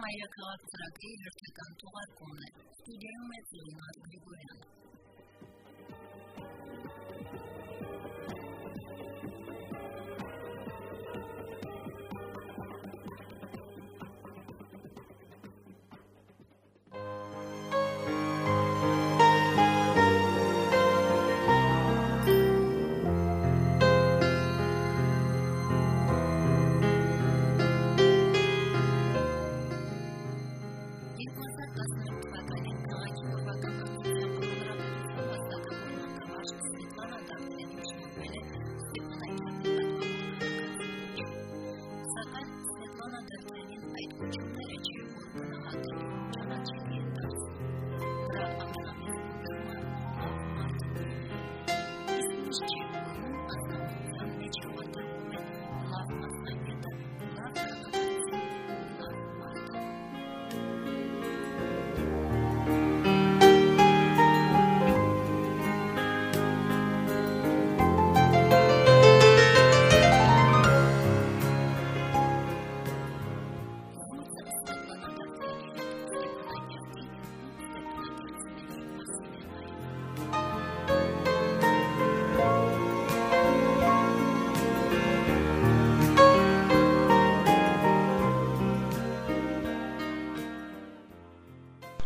Եթերում մայրաքաղաք ծրագրի հերթական թողարկումն է։ Ստուդիայում է Լենար Գրիգորյանը։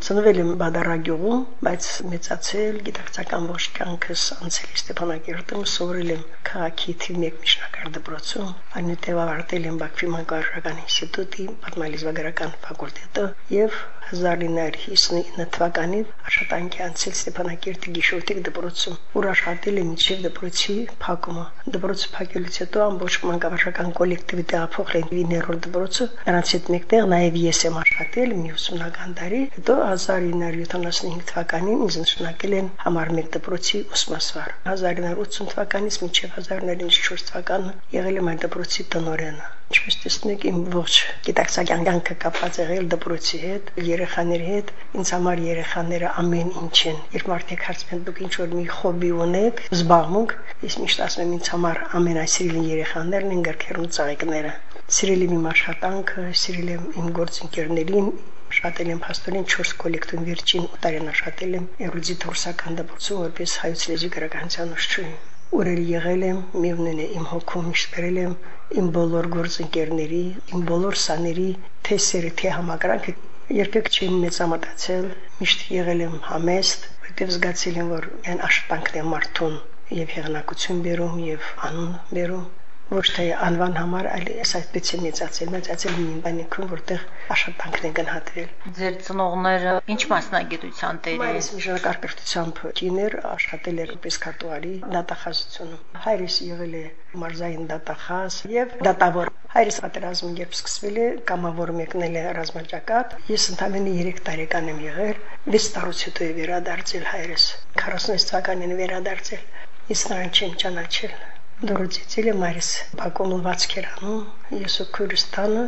Ծնվել եմ Բադարագյուղում, բայց մեծացել գիտակցական ողջ կյանքս անցել Ստեփանակերտում, սովորել եմ քաղաքի 1 միջնակարգ դպրոցում, այնուհետև ավարտել եմ Բաքվի մանկավարժական ինստիտուտի պատմալիզվագրական ֆակուլտետը եւ 1959 թվականին աշխատանքի անցել Ստեփանակերտի Գիշորտիկ դպրոցում, ուր աշխատել եմ մինչև դպրոցի փակումը։ Դպրոցը փակելուց հետո ամբողջ մանկավարժական կոլեկտիվը տեղափոխել են 9-րդ դպրոցը, նրանց հետ մեկտեղ նաև ես եմ աշխատել մի ուսումնական տարի, հետո 1975 թվականին ինձ նշանակել են համար 1 դպրոցի ուսմասվար։ 1980 թվականից մինչև 1994 թվականը եղել եմ այդ դպրոցի տնօրենը։ Ինչպես տեսնեք, իմ ողջ գիտակցական կյանքը կապված եղել դպրոցի հետ, երեխաների հետ։ Ինձ համար երեխաները ամեն ինչ են։ Երբ մարդիկ հարցնում են դուք ինչ որ մի խոբի ունեք, զբաղմունք, ես միշտ ասում եմ ինձ համար ամենասիրելի երեխաներն են գրքերուն ծաղիկները։ Սիրելի իմ աշխատանքը, սիրել եմ իմ գործընկերներին, աշխատել եմ փաստորեն 4 կոլեկտիվ վերջին տարին աշխատել եմ Էրուդիտ ռուսական դպրոցում որպես հայոց լեզվի գրականության ուսուցիչ օրեր եղել եմ, միևնույն է իմ հոգում միշտ գրել եմ իմ բոլոր գործընկերների, իմ բոլոր սաների թե սերը, թե համակրանքը երբեք չեմ մեծամտածել, միշտ եղել եմ համեստ, որտեղ զգացել եմ, որ այն աշխատանքն է մարդուն եւ հեղինակություն բերում եւ անուն բերում ոչ թե անվան համար, այլ ես այդպես եմ մեծացել, մեծացել մի բանիկում, որտեղ աշխատանքն է գնահատվել։ Ձեր ծնողները ինչ մասնագիտության տեր էին։ Մայրս միջնակարգությամբ կիներ, աշխատել էր որպես քարտուղարի դատախազությունում։ Հայրս եղել է մարզային դատախազ եւ դատավոր։ Հայրս պատերազմում երբ սկսվել է, կամավոր մեկնել է ռազմաճակատ։ Ես ընդամենը 3 տարեկան եմ եղել, 6 տարուց հետո է վերադարձել հայրս։ 46 թվականին վերադարձել։ Ես նրան չեմ ճանաչել Դորոթեցիլը Մարիս Բակոմովացք էր անում ես ու Քուրդիստանը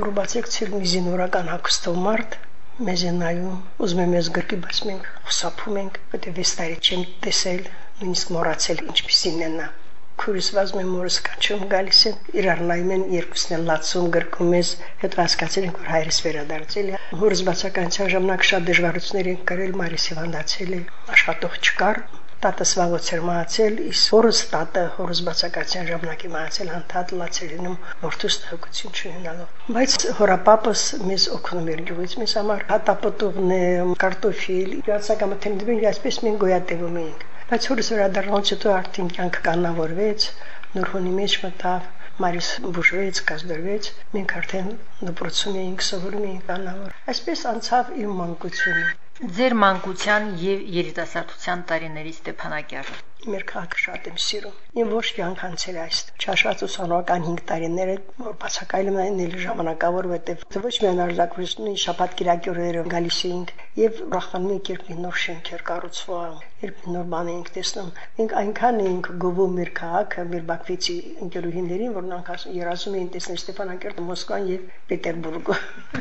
դուրբացեք ցել մի զինորական հակստով մարդ մեզ են նայում ուզում եմ ես գրկի բայց մենք խուսափում ենք պետք է վստահի չեմ տեսել նույնիսկ մոռացել ինչպիսին է նա քուրսված մեմ մորս կանչում գալիս են իրար նայում են երկուսն են լացում գրկում ես հետո հասկացել ենք որ հայրս վերադարձել է հորս բացականության ժամանակ շատ դժվարություններ են կրել մարիս հիվանդացել է աշխատող չկար տատս վաղուց էր մահացել, իսկ հորս տատը հորս բացակացության ժամանակի մահացել հանդատ լացերինում մորթուս տհկություն չունենալով։ Բայց հորապապս մեզ օգնում էր գյուղից մեզ համար հատապտուղն է, կարտոֆիլ, յացակամը թենդվին, այսպես մենք գոյատևում էինք։ Բայց հորս վերադառնալուց հետո արդեն կյանքը կանավորվեց, նորհոնի մեջ մտավ, Մարիս բուժվեց, կազդրվեց, մենք արդեն դպրոցում էինք, սովորում էինք կանավոր։ Այսպես անցավ իմ մանկությունը։ Ձեր մանկության եւ երիտասարդության տարիների Ստեփանակերտ մեր քաղաքը շատ եմ սիրում։ Իմ ոչ կյանք անցել այս չաշված ուսանողական 5 տարիները, որ բացակայում են էլ ժամանակավոր, որտեղ ոչ միայն արձակուրիստն շաբաթ կիրակյուրերը գալիս էինք եւ ուրախանում ենք, երբ նոր շենք էր կառուցվում, երբ նոր բան էինք տեսնում։ Մենք այնքան էինք գովում մեր քաղաքը, մեր Բաքվիցի ընկերուհիներին, որ նրանք ասում երազում էին տեսնել Ստեփանակերտը, Մոսկվան եւ Պետերբուրգը։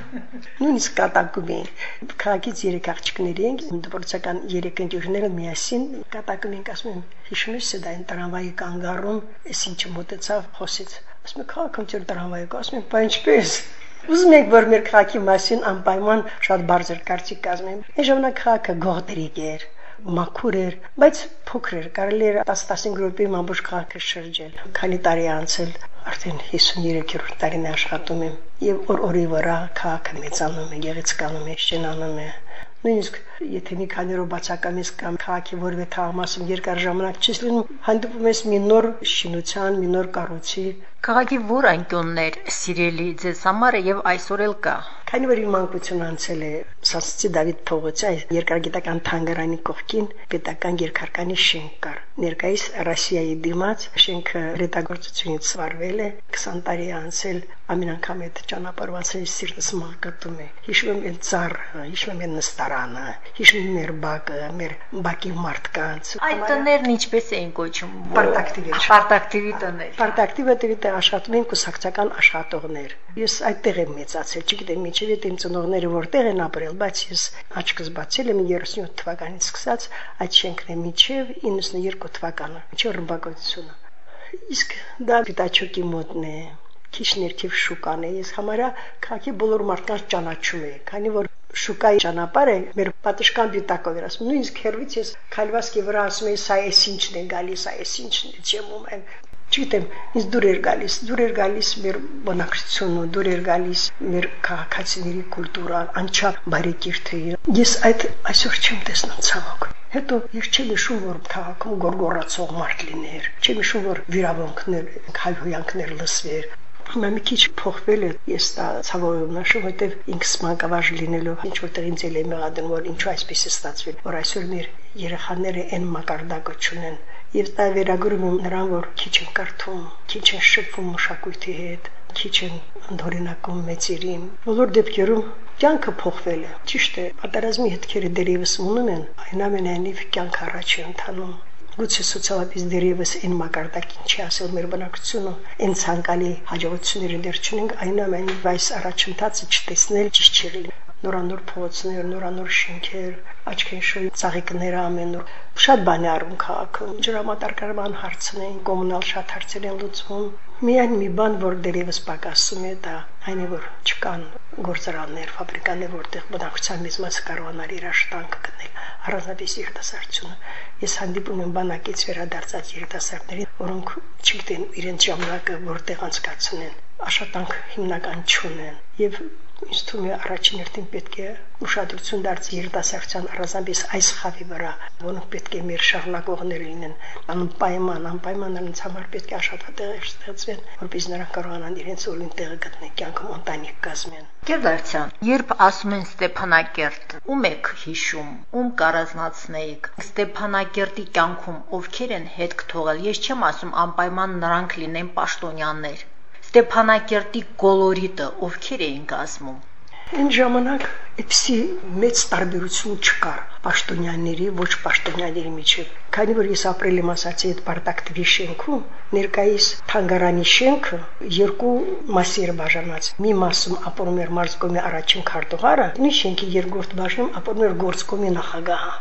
Նույնիսկ կատակում էինք։ Քաղաքից երեք աղջիկներ էինք, դպրոցական երեք ընկերուհիները միասին կատակում էինք, ասում են հիշում ես դա այն տրամվայի կանգառում, ես ինչ մոտեցավ խոսեց։ Ասում եմ քաղաքում ծեր տրամվայի, ասում եմ, բա ինչպես։ Ուզում եք որ մեր քաղաքի մասին անպայման շատ բարձր կարծիք կազմեմ։ Այն ժամանակ քաղաքը գողտրիկ էր, մաքուր էր, բայց փոքր էր, կարելի էր 10-15 րոպեի ամբողջ քաղաքը շրջել։ Քանի տարի անցել, արդեն 53-րդ տարին աշխատում եմ եւ օր-օրի վրա քաղաքը մեծանում է, գեղեցկանում է, շենանում է նույնիսկ եթե մի քանի օր բացակամից կամ քաղաքի որևէ թաղամասում երկար ժամանակ չես լինում, հանդիպում ես մի նոր շինության, մի նոր կառույցի։ Քաղաքի որ անկյուններ սիրելի ձեզ համար եւ այսօր էլ կա։ Քանի որ իմ մանկություն անցել է Սասցի Դավիթ փողոցի այս երկրագիտական թանգարանի կողքին պետական երկարկանի շենք կար։ Ներկայիս Ռոսիայի դիմաց շենքը ռետագործությունից վարվել է 20 տարի անցել ամեն անգամ այդ ճանապարհվածի սիրտս մակատում է։ Հիշում եմ այդ ծառ, հիշում եմ նստարանը, հիշում եմ մեր բակը, մեր բակի մարդկանց։ Այդ տներն ինչպես էին կոչում։ Պարտակտիվի։ Պարտակտիվի տներ։ Պարտակտիվը դեպի աշխատում են կուսակցական աշխատողներ։ Ես այդտեղ եմ մեծացել, չգիտեմ ինչի իմ ծնողները որտեղ են ապրել, բայց ես աչքս բացել եմ 37 թվականից սկսած այդ շենքն է միջև 92 թվականը, միջև ռմբակոծությունը։ Իսկ դա Պիտաչոկի մոտն է, քիչ ներքև շուկան է։ Ես համարյա քաղաքի բոլոր մարդկանց ճանաչում եմ, քանի որ շուկայի ճանապարհը մեր պատշգամբ դիտակով էր ասում նույնիսկ հերվից ես քալվասկի վրա ասում էի սա էս ինչն է գալիս սա էս ինչն է չեմ ում չգիտեմ, ինձ դուր էր գալիս, դուր էր գալիս մեր բնակչությունը, դուր էր գալիս մեր քաղաքացիների կուլտուրան, անչափ բարեկիրթը։ Ես այդ այսօր չեմ տեսնում ցավոք։ Հետո ես չեմ հիշում, որ քաղաքում գորգորացող մարդ լիներ, չեմ հիշում, որ վիրավորանքներ, հայհոյանքներ լսվեր, Հիմա մի քիչ փոխվել է, ես դա ցավով նշում, որտեվ ինքս մանկավարժ լինելով ինչ որտեղ ինձ էլ է մեղադրում, որ ինչու այսպես է ստացվել, որ այսօր մեր երեխաները այն մակարդակը չունեն, եւ դա վերագրում եմ նրան, որ քիչ են կարդում, քիչ են շփվում մշակույթի հետ, քիչ են ընդօրինակում մեծերին։ Բոլոր դեպքերում կյանքը փոխվել է։ Ճիշտ է, պատերազմի հետքերը դերևս մնում են, այնուամենայնիվ կյանք առաջ է ընթանում։ Գուցե սոցիալապես դերևս այն մակարդակին չի ասել մեր բնակչությունը, այն ցանկալի հաջողությունները դեռ չունենք, այնուամենայնիվ այս առաջընթացը չտեսնել ճիշտ չի լինի նորանոր փողոցներ, նորանոր շենքեր, աչքենշոյ ծաղիկները ամենուր։ Շատ բան է արվում քաղաքում։ Ջրամատարկարման հարցն են, կոմունալ շատ հարցեր են լուծվում։ Միայն մի բան, որ դերևս պակասում է, դա այն է, որ չկան գործարաններ, ֆաբրիկաներ, որտեղ բնակչության մեծ մասը կարողանար իր աշխատանքը գտնել, առանձնապես երիտասարդությունը։ Ես հանդիպում եմ բանակից վերադարձած երիտասարդներին, որոնք չգիտեն իրենց ժամանակը որտեղ անցկացնեն աշխատանք հիմնական չունեն եւ ինձ թվում է առաջին հերթին պետք է ուշադրություն դարձնել երիտասարդության առանձնապես այս խավի վրա, որոնք պետք է մեր շարունակողներ լինեն, անպայման, անպայման նրանց համար պետք է աշխատատեղեր ստեղծվեն, որպես նրանք կարողանան իրենց օրին տեղը գտնեն, կյանքում ընտանիք կազմեն։ Գերդարցյան, երբ ասում են Ստեփանակերտ, ում եք հիշում, ում կարազնացնեիք։ Ստեփանակերտի կյանքում ովքեր են հետք թողել, ես չեմ ասում անպայման նրանք լինեն պաշտոնյաներ, Ստեփանակերտի կոլորիտը ովքեր էին կազմում։ Այն ժամանակ այդպիսի մեծ տարբերություն չկար պաշտոնյաների ոչ պաշտոնյաների միջև։ Քանի որ ես ապրել եմ ասացի այդ Պարտակտվի շենքում, ներկայիս թանգարանի շենքը երկու մասի էր բաժանած։ Մի մասում ապրում էր մարզկոմի առաջին քարտուղարը, մի շենքի երկրորդ բաժնում ապրում էր գործկոմի նախագահը։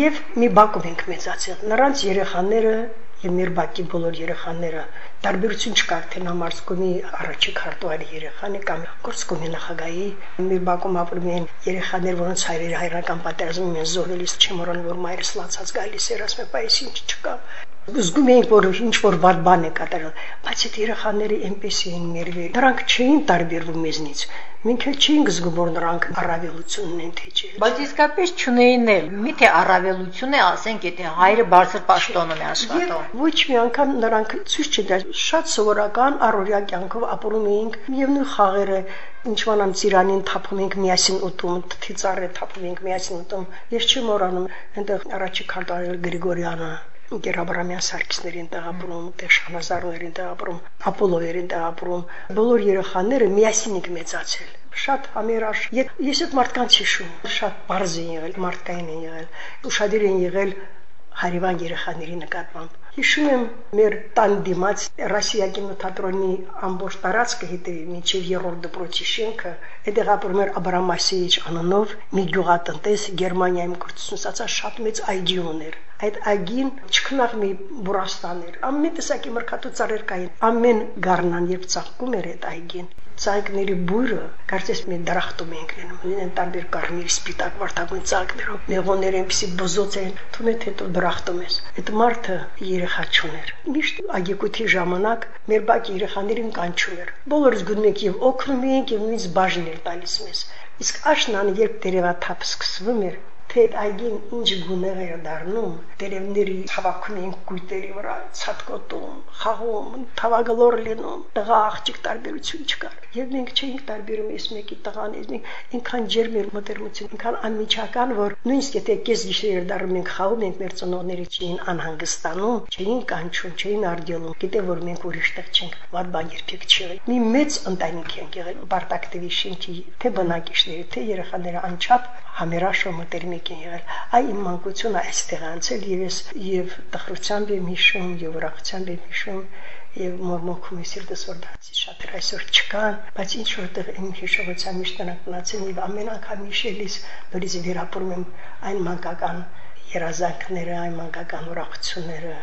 Եվ մի բակում ենք մեծացել։ Նրանց երեխաները եւ մեր բակի բոլոր երեխաները տարբերություն չկար թե նա մարսկոմի առաջի քարտուղարի երեխան է կամ կորսկոմի նախագահի մեր բակում ապրում են երեխաներ որոնց հայրերը հայրական պատերազմում են զոհվելիս չեմ որոն որ մայրս լացած գալիս էր ասում է բայց ինչ չկա զգում էինք որ ինչ որ վատ բան է կատարել բայց այդ երեխաները այնպես էին ներվել նրանք չէին տարբերվում մեզնից մենք էլ չէինք զգում որ նրանք առավելություն ունեն թե չէ բայց իսկապես չունեին էլ միթե առավելություն է ասենք եթե հայրը բարձր պաշտոնում է աշխատում ոչ մի անգամ նրանք ցույց չտար շատ սովորական առօրյա կյանքով ապրում էինք միևնույն խաղերը ինչ մանամ ծիրանին թափում ենք միասին ուտում, թթի ծառը թափում ենք միասին ուտում։ Ես չեմ մոռանում, այնտեղ առաջի քարտարել Գրիգորյանը Գերաբրամյան Սարգիսներին տեղապրում, Տեշանազարներին տեղապրում, Ապոլոյերին տեղապրում, բոլոր երեխաները միասին ենք մեծացել շատ ամերաշ։ Ես այդ մարդկանց հիշում, շատ բարձ են եղել, մարդկային են եղել, ուշադիր են եղել հարևան երեխաների նկատմամբ։ Հիշում եմ մեր տան դիմաց Ռասիա կինոթատրոնի ամբողջ տարածքը հետևի միջև երրորդ դպրոցի շենքը, այդեղ ապրում էր Աբրամ Մասեիչ անունով մի գյուղատնտես Գերմանիայում կրթությունից շատ մեծ այգի ուներ Այդ այգին չքնաղ մի բուրաստաներ, ամեն տեսակի մրգատու ծառեր կային։ Ամեն գառնան երբ ծաղկում էր այդ այգին, ցանկների բույրը կարծես մի դրախտում ենք լինում ունեն տարբեր կարմիր սպիտակ վարդագույն ցանկներով նեղոններ այնպեսի բզոց են թվում է թե դու դրախտում ես այդ մարդը երեխա չուներ միշտ ագեկույթի ժամանակ մեր բակ երեխաներին կանչում էր բոլորս գնում ենք եւ օգնում ենք եւ նույնիսկ բաժներ տալիս մեզ իսկ աշնան երբ դերևաթափ սկսվում էր թե այդ այգին ինչ գուներ էր դառնում, տերևների հավաքում էին կույտերի վրա, ցածկոտում, խաղում, թավագլոր լինում, տղա աղջիկ տարբերություն չկար։ Եվ մենք չէինք տարբերում ես մեկի տղան, ես մենք այնքան ջերմ էր մտերմություն, այնքան անմիջական, որ նույնիսկ եթե կես գիշեր դառնում ենք խաղում, մենք մեր ծնողների չէին անհանգստանում, չէին կանչում, չէին արդյալում, գիտե որ մենք ուրիշտեղ չենք, վատ բան երբեք չի Մի մեծ ընտանիք ենք եղել, Բարտակ տվի շինքի, թե բնակիչների, թե երեխաները անչափ համերաշո մտերմիկ են եղել։ Այ իմ մանկությունը այստեղ անցել եւ ես եւ տխրությամբ եմ հիշում եւ ուրախությամբ եմ հիշում եւ մորմոքում եմ սիրտս որ դարձի շատ այսօր չկան, բայց ինչ որտեղ իմ հիշողության միշտ մնացել եւ ամեն անգամ հիշելիս նորից վերապրում եմ այն մանկական երազանքները, այն մանկական ուրախությունները։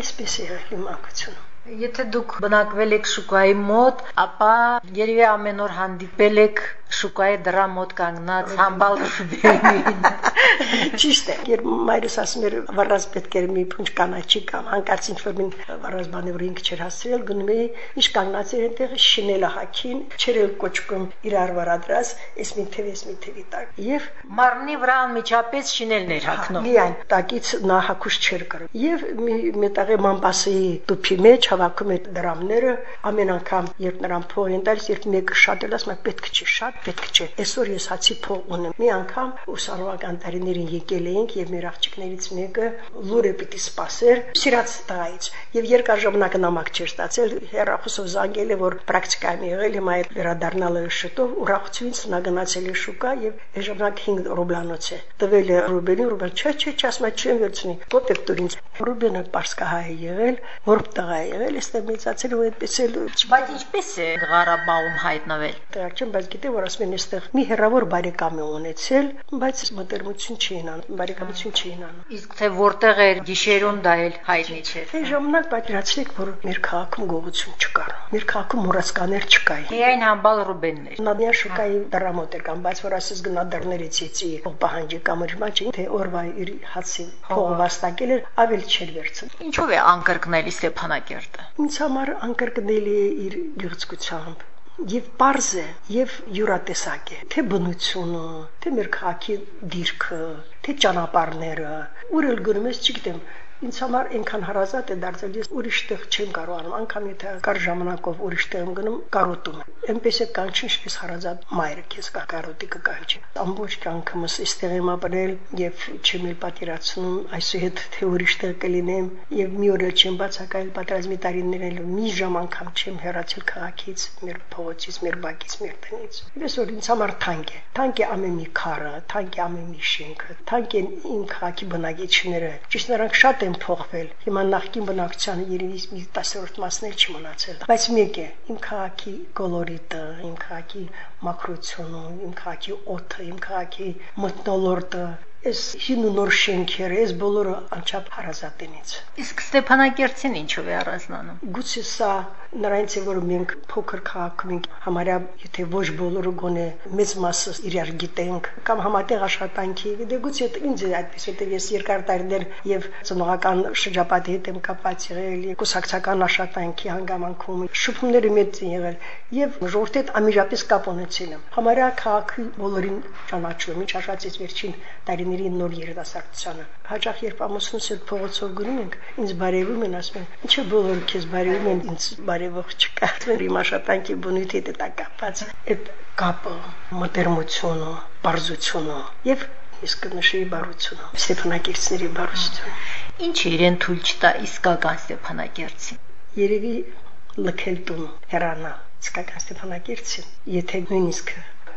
Այսպես եղել իմ մանկությունը։ Եթե դուք բնակվել եք շուկայի մոտ, ապա երևի ամեն օր հանդիպել եք շուկայի դրա մոտ կանգնած համբալ ռուբենին։ Ճիշտ է, երբ մայրս ասում էր վառած պետք էր մի փունջ կանաչի կամ հանկարծ ինչ որ մին վառած բանի վրա ինքը չեր հասցրել, գնում էի, ինչ կանգնած էր այնտեղ շինելը հակին, չեր էլ կոչկում իրար վրադրած, էս մի թև, էս մի թևի տակ։ Եվ մարմնի վրա անմիջապես շինելներ հակնում։ Միայն տակից նա հակուշ չեր կրում։ Եվ մի մետաղի մամբասի տուփի մեջ հավաքում է դրամները, ամեն անգամ երբ նրան փող են տալիս, երբ մեկը շատ էլ ասում պետք չի շատ պետք չէ։ Այսօր ես հացի փող ունեմ։ Մի անգամ ուսանողական տարիներին եկել էինք եւ մեր աղջիկներից մեկը լուրը պիտի սпасեր սիրած տղայից եւ երկար ժամանակ նամակ չէր ստացել։ Հերախոսով զանգել է, որ պրակտիկայում եղել եմ այդ վերադառնալը շտով ուրախությունից նա գնացել է շուկա եւ ժամանակ 5 ռուբլանոց է։ Տվել է Ռուբենին, Ռուբեն չէ, չէ, չասմա չեմ վերցնի։ Պոտեք դուր ինձ։ Ռուբենը պարսկահայ է եղել, որբ տղա է եղել, այստեղ մեծացել ու այդպես էլ։ Բայց ինչպես է Ղարաբաղում հայտնվել։ Դեռ չեմ, բայց գիտե որ են այստեղ մի հերավոր բարեկամ է ունեցել, բայց մտերմություն չէին անում, բարեկամություն չէին անում։ Իսկ թե որտեղ էր գիշերուն դա էլ հայտնի չէ։ Թե ժամանակ պատկերացրեք, որ մեր քաղաքում գողություն չկար։ Մեր քաղաքում մուրասկաներ չկային։ Միայն համբալ ռուբեններ։ Նադիա շուկայի դրամոտ էր կամ բայց որ ասես գնա դռներից իցի պահանջի կամ ռմա չէ, թե օրվա իր հացի փողը վաստակել էր, ավել չէր վերցն։ Ինչով է անկրկնելի Ստեփանակերտը։ Ինձ համար անկրկնելի իր գեղեցկությամբ եւ པարզ է եւ յուրատեսակ է. Թե բնությունը թե մեր քաղաքի դիրքը թե ճանապարհները ուր էլ գնում ես չգիտեմ ինձ համար այնքան հարազատ է դարձել ես ուրիշ տեղ չեմ կարողանում անգամ եթե կար ժամանակով ուրիշ տեղ եմ գնում կարոտում եմ այնպես է կանչի ինչպես հարազատ մայրը քեզ կա կարոտի կկանչի ամբողջ կյանքումս այստեղ եմ ապրել եւ չեմ էլ պատկերացնում այսուհետ թե ուրիշ տեղ կլինեմ եւ մի օր չեմ բացակայել պատրաստի տարիներն մի ժամ անգամ չեմ հեռացել քաղաքից մեր փողոցից մեր բակից մեր տնից ես որ ինձ համար թանկ է թանկ է ամեն մի քարը թանկ է ամեն մի շենքը թանկ են իմ քաղաքի բնակիչները ճիշտ նրանք շատ են փոխվել։ Հիմա նախկին բնակչությանը երևի մի 10-րդ մասն էլ չմնացել։ Բայց մեկ է, իմ քաղաքի կոլորիտը, իմ քաղաքի մակրությունը, իմ քաղաքի օդը, իմ քաղաքի մթնոլորտը, Այս հին ու նոր շենքերը, այս բոլորը անչափ հարազատ են ինձ։ Իսկ Ստեփանակերտին ինչով է առանձնանում։ Գուցե սա նրանից է որ մենք փոքր քաղաքում ենք համարյա եթե ոչ բոլորը գոնե մեծ մասը իրար գիտենք կամ համատեղ աշխատանքի դե գուցե ինձ է այդպես որտեղ ես երկար տարիներ եւ ծնողական շրջապատի հետ եմ կապված եղել կուսակցական աշխատանքի հանգամանքում շփումները մեծ են եղել եւ ժողովրդի հետ ամիջապես կապ ունեցել եմ համարյա քաղաքի բոլորին ճանաչում ինչ աշխատից վերջին տարիների տարիների նոր երիտասարդությանը։ Հաճախ երբ ամուսնուս հետ փողոցով գնում ենք, ինձ բարևում են, ասում են, ինչը բոլորը քեզ բարևում են, ինձ բարևող չկա։ Իմ աշխատանքի բնույթի հետ է կապված այդ կապը, մտերմությունը, բարձությունը եւ իսկ նշեի բարությունը, Ստեփանակերտցիների բարությունը։ Ինչը իրեն թույլ չտա իսկական Ստեփանակերտցին։ Երևի լքել տուն, հեռանալ իսկական Ստեփանակերտցին, եթե նույնիսկ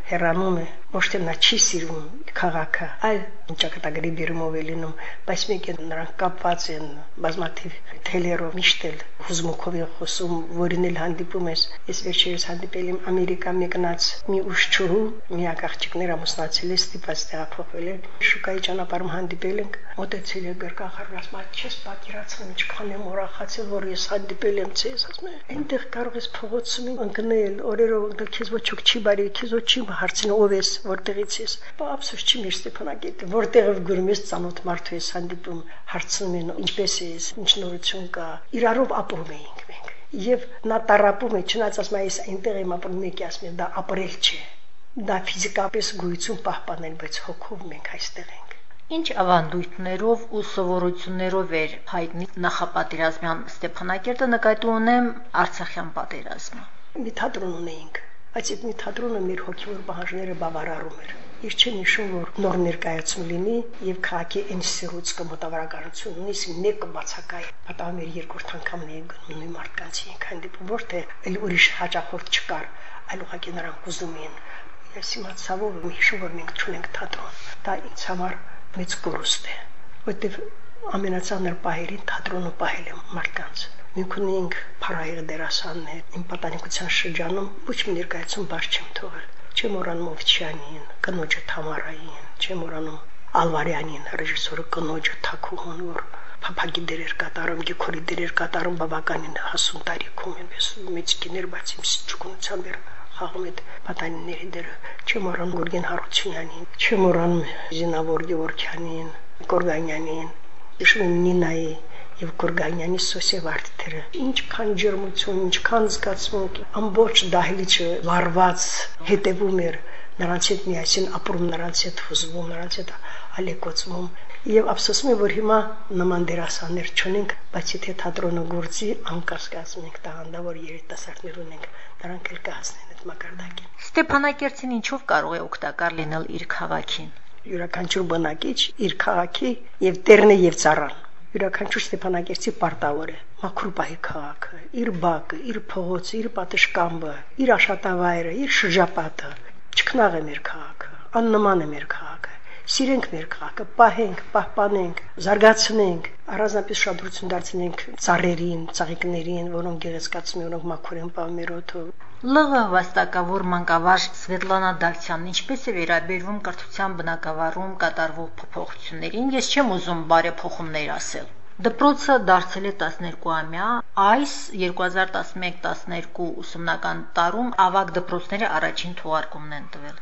հեռանում է ոչ թե նա չի սիրում քաղաքը, այլ ճակատագրի բերումով է լինում, բայց մեկ է նրանք կապված են բազմաթիվ թելերով միշտ էլ հուզմունքով է խոսում, որին էլ հանդիպում ես։ Ես վերջերս հանդիպել եմ Ամերիկա մեկնած մի ուշչուհու, միակ աղջիկներ ամուսնացել է, ստիպած տեղափոխվել է։ Շուկայի ճանապարհում հանդիպել ենք, մոտեցել է գրկախառն, ասում է, չես պատկերացնում ինչքան եմ ուրախացել, որ ես հանդիպել եմ ցես, ասում է, այնտեղ կարող ես փողոցում ընկնել, օրերով քեզ ոչ ոք չի բարի, քեզ ոչ չի հարցնում ով ես, որտեղից ես։ Բա ափսոս չի մեր Ստեփանակերտը, որտեղով գուրում ես ծանոթ մարդու ես հանդիպում, հարցնում են ինչպես ես, ինչ նորություն կա։ Իրարով ապրում էինք մենք։ Եվ նա տարապում է, չնայած ասում է, ես այնտեղ եմ ապրում, մեկի ասում է, դա ապրել չէ։ Դա ֆիզիկապես գույություն պահպանել, բայց հոգով մենք այստեղ ենք։ Ինչ ավանդույթներով ու սովորություններով էր հայտնի նախապատերազմյան Ստեփանակերտը նկատի ունեմ Արցախյան պատերազմը։ Մի թատրոն ունեինք այդ մի թատրոնը մեր հոգևոր բաժները բավարարում էր։ Ես չեմ հիշում, որ նոր ներկայացում լինի եւ քաղաքի այն սիրուցքը մոտավորականություն նույնիսկ մեկը բացակայ։ Պատահում էր երկրորդ անգամն էի գնում մի մարդկանց ենք հանդիպում, որտեղ այլ ուրիշ հաճախորդ չկար, այլ ուղղակի նրանք ուզում էին։ Ես հիմա ցավով եմ հիշում, որ մենք չունենք թատրոն։ Դա ինձ համար մեծ կորուստ է, որտեղ ամենացաներ պահերին թատրոնը պահել եմ մարդկանց մենք ունենք փարայր դերասաններ իմ պատանեկության շրջանում ոչ մի ներկայացում բաց չեմ թողել չեմ օրանում Օվչյանին կնոջը Թամարային չեմ օրանում Ալվարյանին ռեժիսորը կնոջը Թակուհուն որ փափագի դերեր կատարում գիքորի դերեր կատարում բավականին հասուն տարիքում այնպես մեծ կիներ բայց իմ ճկունությամբ էր խաղում այդ պատանիների դերը չեմ օրանում Գուրգեն Հարությունյանին չեմ օրանում Զինավոր Գևորգյանին Կորգանյանին Նինայի եւ Գուրգանյանի Սոսե Վարդերը ինչքան ջերմություն, ինչքան զգացմունք, ամբողջ դահլիճը վարված հետևում էր նրանց հետ միասին ապրում, նրանց հետ հուզվում, նրանց հետ ալեկոծվում եւ ափսոսում եմ որ հիմա նման դերասաններ չունենք, բայց եթե թատրոնը գործի, անկասկած մենք տաղանդավոր երիտասարդներ ունենք, նրանք էլ կհասնեն այդ մակարդակին։ Ստեփանակերտին ինչով կարող է օգտակար լինել իր քաղաքին։ Յուրաքանչյուր բնակիչ իր քաղաքի եւ տերն եւ ծառան յուրաքանչյուր Ստեփանակերտի պարտավոր է մաքրուպահի քաղաքը, իր բակը, իր փողոցը, իր պատշկամբը, իր աշատավայրը, իր շրջապատը։ Չքնաղ է մեր քաղաքը, աննման է մեր քաղաքը։ Սիրենք մեր քաղաքը, պահենք, պահպանենք, զարգացնենք, առանձնապես շադրություն դարձնենք ծառերին, ծաղիկներին, որոնք գեղեցկացնում են, որոնք մաքուր են պահում մեր օդը, ԼՂ վաստակավոր մանկավարժ Սվետլանա Դավթյանն ինչպես է վերաբերվում կրթության բնակավարում կատարվող փոփոխություններին, ես չեմ ուզում բարեփոխումներ ասել։ Դպրոցը դարձել է 12-ամյա, այս 2011-12 ուսումնական տարում ավագ դպրոցները առաջին թողարկումն են տվել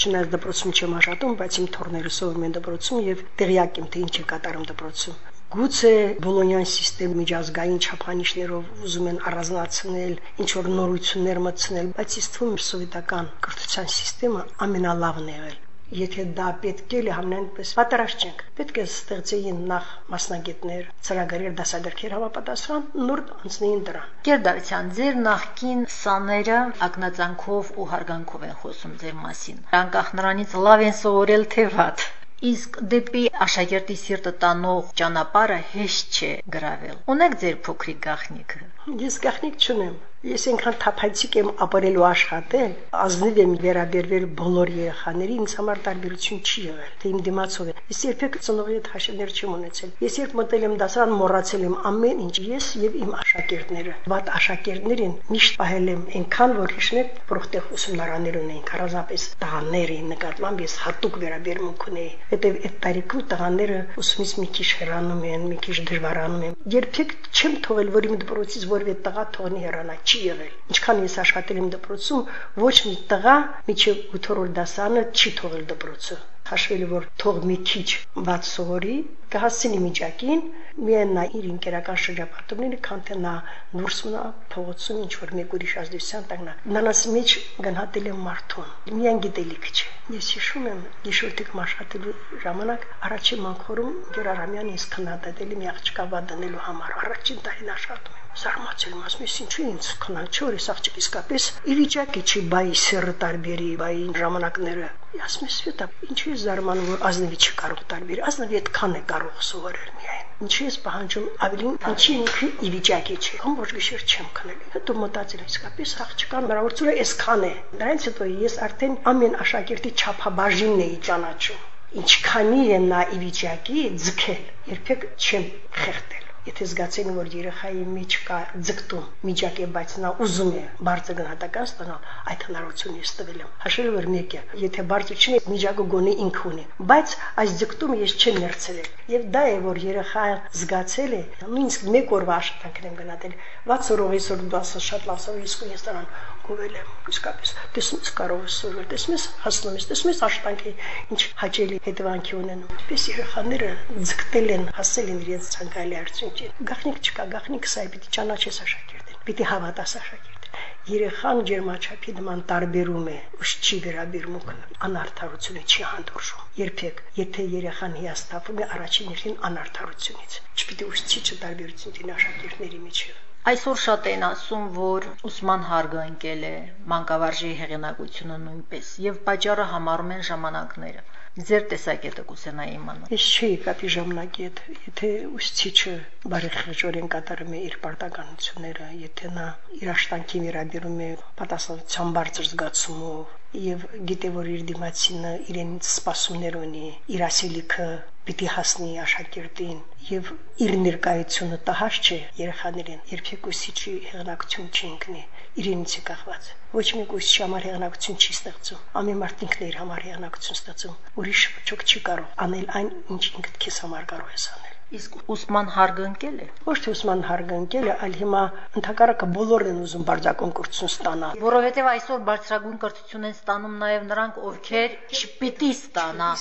չնայած դպրոցում չեմ աշխատում, բայց իմ թորները սովորում են դպրոցում եւ տեղյակ եմ թե ինչ է կատարում դպրոցում։ Գուցե Բոլոնյան համակարգի միջազգային չափանիշներով ուզում են առանձնացնել, ինչ որ նորություններ մտցնել, բայց է սովետական կրթության համակարգը ամենալավն է եղել եթե դա պետք է համենայնպես պատրաստ չենք պետք է ստեղծեին նախ մասնագետներ ծրագրեր դասագրքեր համապատասխան նոր անցնեին դրան Գերդարցյան ձեր նախքին սաները ակնածանքով ու հարգանքով են խոսում ձեր մասին անկախ նրանից լավ են սովորել թե վատ Իսկ դեպի աշակերտի սիրտը տանող ճանապարհը հեշտ չէ գravel։ Ունեք ձեր փոքրիկ գախնիկը։ Ես գախնիկ չունեմ, Ես այնքան թափանցիկ եմ ապրելու աշխատել, ազնիվ եմ վերաբերվել բոլոր երեխաների, ինձ համար տարբերություն չի եղել, թե իմ դիմացով է։ Ես երբեք ծնողի հետ հաշվներ չեմ ունեցել։ Ես երբ մտել եմ դասարան, մոռացել եմ ամեն ինչ, ես եւ իմ աշակերտները։ Վատ աշակերտներին միշտ պահել եմ այնքան, որ հիշներ որտեղ ուսումնարաններ ունեին, առանձնապես տղաների նկատմամբ ես հատուկ վերաբերմունք ունեի։ Հետեւ այդ տարիքում տղաները ուսումից մի քիչ հեռանում են, մի քիչ դժվարանում են։ Երբեք չեմ թողել, որ իմ դպրոցից որևէ տղա թողնի հեռանա չի եղել։ Ինչքան ես աշխատել եմ դպրոցում, ոչ մի տղա միջև 8-րդ դասանը չի թողել դպրոցը հաշվելի որ թող մի քիչ բաց սովորի, կհասցնի միջակին, միայն նա իր ինքերական շրջապատումները, քան թե նա դուրս մնա փողոցում ինչ որ մեկ ուրիշ ազդեցության տակ նա։ Նրանց մեջ գնահատել եմ մարդուն։ Միայն գիտելիք չէ։ Ես հիշում եմ գիշերտիկ աշխատելու ժամանակ առաջին մանկորում Գերարամյան ինձ քննադատել մի աղջկա վադանելու համար։ Առաջին տարին աշխատում եմ զարմացել եմ, ասում ես ինչու ինձ քնան չոր ես աղջիկ իսկապես ի վիճակի չի բայ սերը տարբերի բայ ժամանակները ասում ես վետա ինչու ես զարմանում որ ազնվի չի կարող տարբեր ազնվի այդքան է կարող սովորել միայն Ինչի ես պահանջում ավելին, ինչի ինքը ի վիճակի չէ։ Կամ ոչ գիշեր չեմ քնել։ Հետո մտածել իսկապես աղջկան հնարավորությունը այսքան է։ Դրանից հետո ես արդեն ամեն աշակերտի չափաբաժինն էի ճանաչում։ Ինչքանի է նա ի վիճակի ձգել, երբեք չեմ խեղդել Եթե զգացեն, որ երեխայի մեջ կա ձգտում, միջակ է, բայց նա ուզում է բարձր գնահատական ստանալ, այդ հնարավորությունը ես տվել եմ։ Հաշվել որ մեկը, եթե բարձր չի, միջակը գոնե ինքը ունի, բայց այս ձգտումը ես չեմ ներծրել։ Եվ դա է, որ երեխան զգացել է, նույնիսկ մեկ օրվա աշխատանքն եմ գնահատել։ 60 օրով այսօր դասը շատ լավ է, իսկ ես տանան գովել եմ իսկապես տեսնես կարող ես սովորել տեսնես հասնում ես տեսնես աշխատանքի ինչ հաճելի հետևանքի ունենում պես երեխաները ձգտել են հասել են իրենց ցանկալի արդյունքի գախնիկ չկա գախնիկ սա է պիտի ճանաչես աշակերտին պիտի հավատաս աշակերտին երեխան ջերմաչափի նման տարբերում է ուշ չի վերաբերմունք անարթարությունը չի հանդուրժում երբեք եթե երեխան հիասթափում է առաջին հերթին անարթարությունից չպիտի ուշ չի չտարբերություն դին աշակերտների միջև Այսօր շատ են ասում, որ Ոսման հարգը ընկել է մանկավարժի հեղինակությունը նույնպես եւ պատճառը համարում են ժամանակները։ Ձեր տեսակետը կուզենայի իմանալ։ Ես չի կապի ժամանակետ, եթե ուսուցիչը բարեխիղճորեն կատարում է իր պարտականությունները, եթե նա իր աշխատանքի վերաբերում է պատասխանատվության բարձր զգացումով, եւ գիտե որ իր դիմացինը իրենից սպասումներ ունի իր ասելիքը պիտի հասնի աշակերտին եւ իր ներկայությունը տահաշ չէ երեխաներին երբեք ուսիչի հեղինակություն չի ընկնի իրենից է կախված ոչ մեկ ուսիչ համար հեղինակություն չի ստեղծում ամեն մարդ ինքն է իր համար հեղինակություն ստեղծում ուրիշ ոք չի կարող անել այն ինչ ինքդ քեզ համար կարող ես անել Իսկ ուսման հարգը ընկել է։ Ոչ թե ուսման հարգը ընկել է, այլ հիմա ընդհակառակը բոլորն են ուզում բարձրագույն կրթություն ստանալ։ Որովհետև այսօր բարձրագույն կրթություն են ստանում նաև նրանք, ովքեր չպիտի ստանա։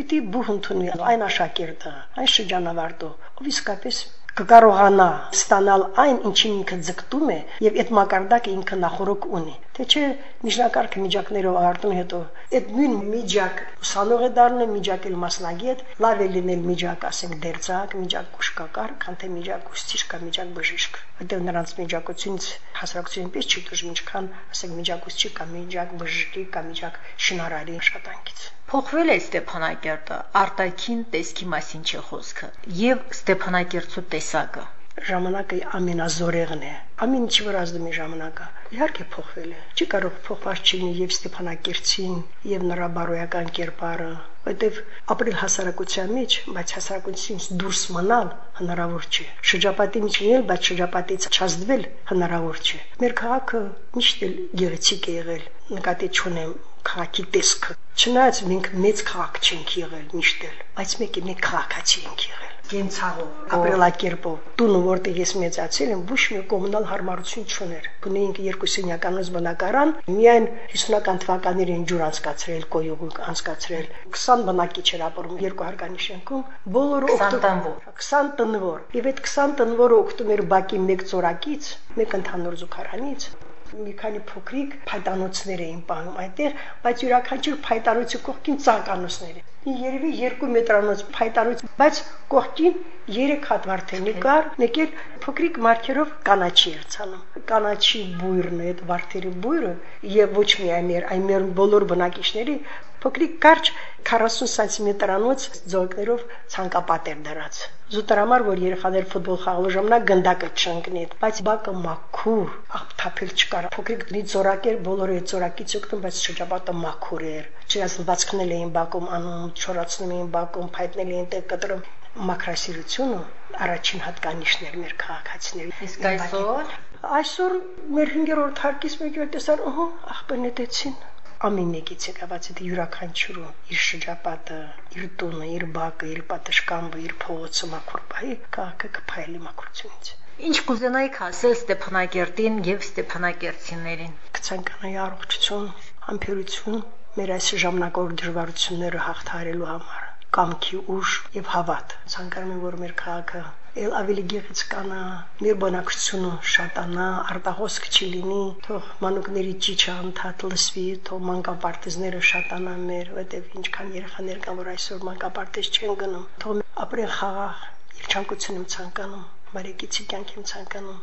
Պիտի բուհ ընդունի այն աշակերտը, այն շրջանավարտը, ով իսկապես կկարողանա ստանալ այն, ինչին ինքը ձգտում է, եւ այդ մակարդակը ինքը նախորոք ունի։ Թե չէ միջնակարգ միջակներով ավարտում հետո այդ նույն միջակ ուսանող է դառնում, միջակ էլ մասնագետ, լավ է լինել միջակ, ասենք դերձակ, միջակ կուշկակար, քան թե միջակ ուսուցիչ կամ միջակ բժիշկ։ Որտեղ նրանց միջակությունից հասարակությունը պես չի դժում, ինչքան ասենք միջակ ուսուցիչ կամ միջակ բժշկի կամ միջակ շինարարի աշխատանքից։ Փոխվել է Ստեփանակերտը, արտաքին տեսքի մասին չէ խոսքը, եւ Ստեփանակերտցու տեսակը ժամանակը ամենազորեղն է։ Ամեն ինչի վրա ազդում է ժամանակը։ Իհարկե փոխվել է։ Չի կարող փոխված չլինի եւ Ստեփանակերտին եւ նրա բարոյական կերպարը, որտեվ ապրել հասարակության մեջ, բայց հասարակությունից դուրս մնալ հնարավոր չէ։ Շրջապատի մեջ լինել, բայց շրջապատից չազդվել հնարավոր չէ։ Մեր քաղաքը միշտ էլ գեղեցիկ է եղել։ Նկատի չունեմ քաղաքի տեսքը։ Չնայած մենք մեծ քաղաք չենք եղել միշտ էլ, բայց մեկ է մենք քաղաքացի ենք կենցաղով, ապրելակերպով։ Տունը, որտեղ ես մեծացել եմ, ոչ մի կոմունալ հարմարություն չուներ։ Ունեինք երկու սենյականոց բնակարան, միայն 50-ական թվականներին ջուր անցկացրել, կոյուղ անցկացրել։ 20 բնակիչ էր ապրում երկու հարկանի շենքում, բոլորը 20 տնվոր։ 20 տնվոր։ Եվ այդ 20 տնվորը օգտում էր բակի մեկ ծորակից, մեկ ընդհանուր զուգարանից մի քանի փոքրիկ փայտանոցներ էին պահում այդտեղ, բայց յուրաքանչյուր փայտանոցի կողքին ցանկանոցներ էին։ Երևի 2 մետրանոց փայտանոց, բայց կողքին 3 հատ վարդենի կար, մեկ էլ փոքրիկ մարկերով կանաչի էր ցանում։ Կանաչի բույրն է, այդ վարդերի բույրը եւ ոչ միայն մեր, այլ մեր բոլոր բնակիչների փոքրիկ կարճ 40 սանտիմետրանոց ձողերով ցանկապատեր դրած զուտարամար որ երեխաներ ֆուտբոլ խաղալու ժամանակ գնդակը չընկնի, բայց բակը մաքուր, աղբթափել չկար։ Փոքրիկ դնի ծորակեր, բոլորը այդ ծորակից օգտվում, բայց շրջապատը մաքուր էր։ Չասլվածքնել էին բակում անում, չորացնում էին բակում, փայտնել էին տեղ կտրում մակրասիրությունը առաջին հատկանիշներ մեր քաղաքացիների։ Իսկ այսօր? Այսօր մեր 5-րդ հարկից մեկը տեսար, ըհը, աղբենետեցին ամեն մեկից եկած այդ յուրաքանչյուրը իր շրջապատը, իր տունը, իր բակը, իր պատշկամբը, իր փողոցը մաքուր բայ, քաղաքը կփայլի մաքրությունից։ Ինչ կուզենայիք ասել Ստեփանակերտին եւ Ստեփանակերտցիներին։ Կցանկանայի առողջություն, համբերություն մեր այս ժամանակավոր դժվարությունները հաղթահարելու համար կամքի ուժ եւ հավատ։ Ցանկանում եմ, որ մեր քաղաքը ել ավելի գեղեցկանա, մեր բնակչությունը շատանա, արտահոսք չլինի, թող մանուկների ճիճը անդադ լսվի, թող մանկապարտեզները շատանան մեր, որտեվ ինչքան երեխաներ կան, որ այսօր մանկապարտեզ չեն գնում, թող ապրեն խաղաղ, երջանկություն եմ ցանկանում, բարեկեցի կյանք եմ ցանկանում։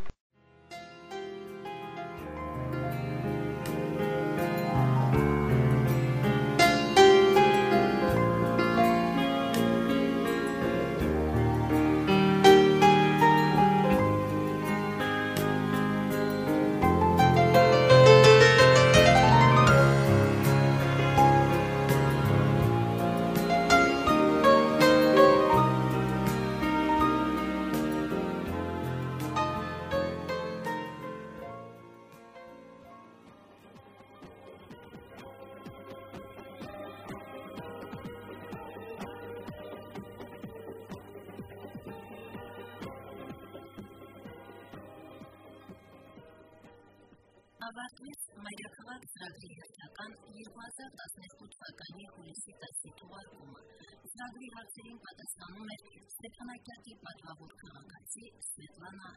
ծրագրի հերթական 2012 թվականի հուլիսի 10-ի թողարկումը։ Ծրագրի հարցերին պատասխանում էր Ստեփանակերտի պատվավոր քաղաքացի Սվետլանա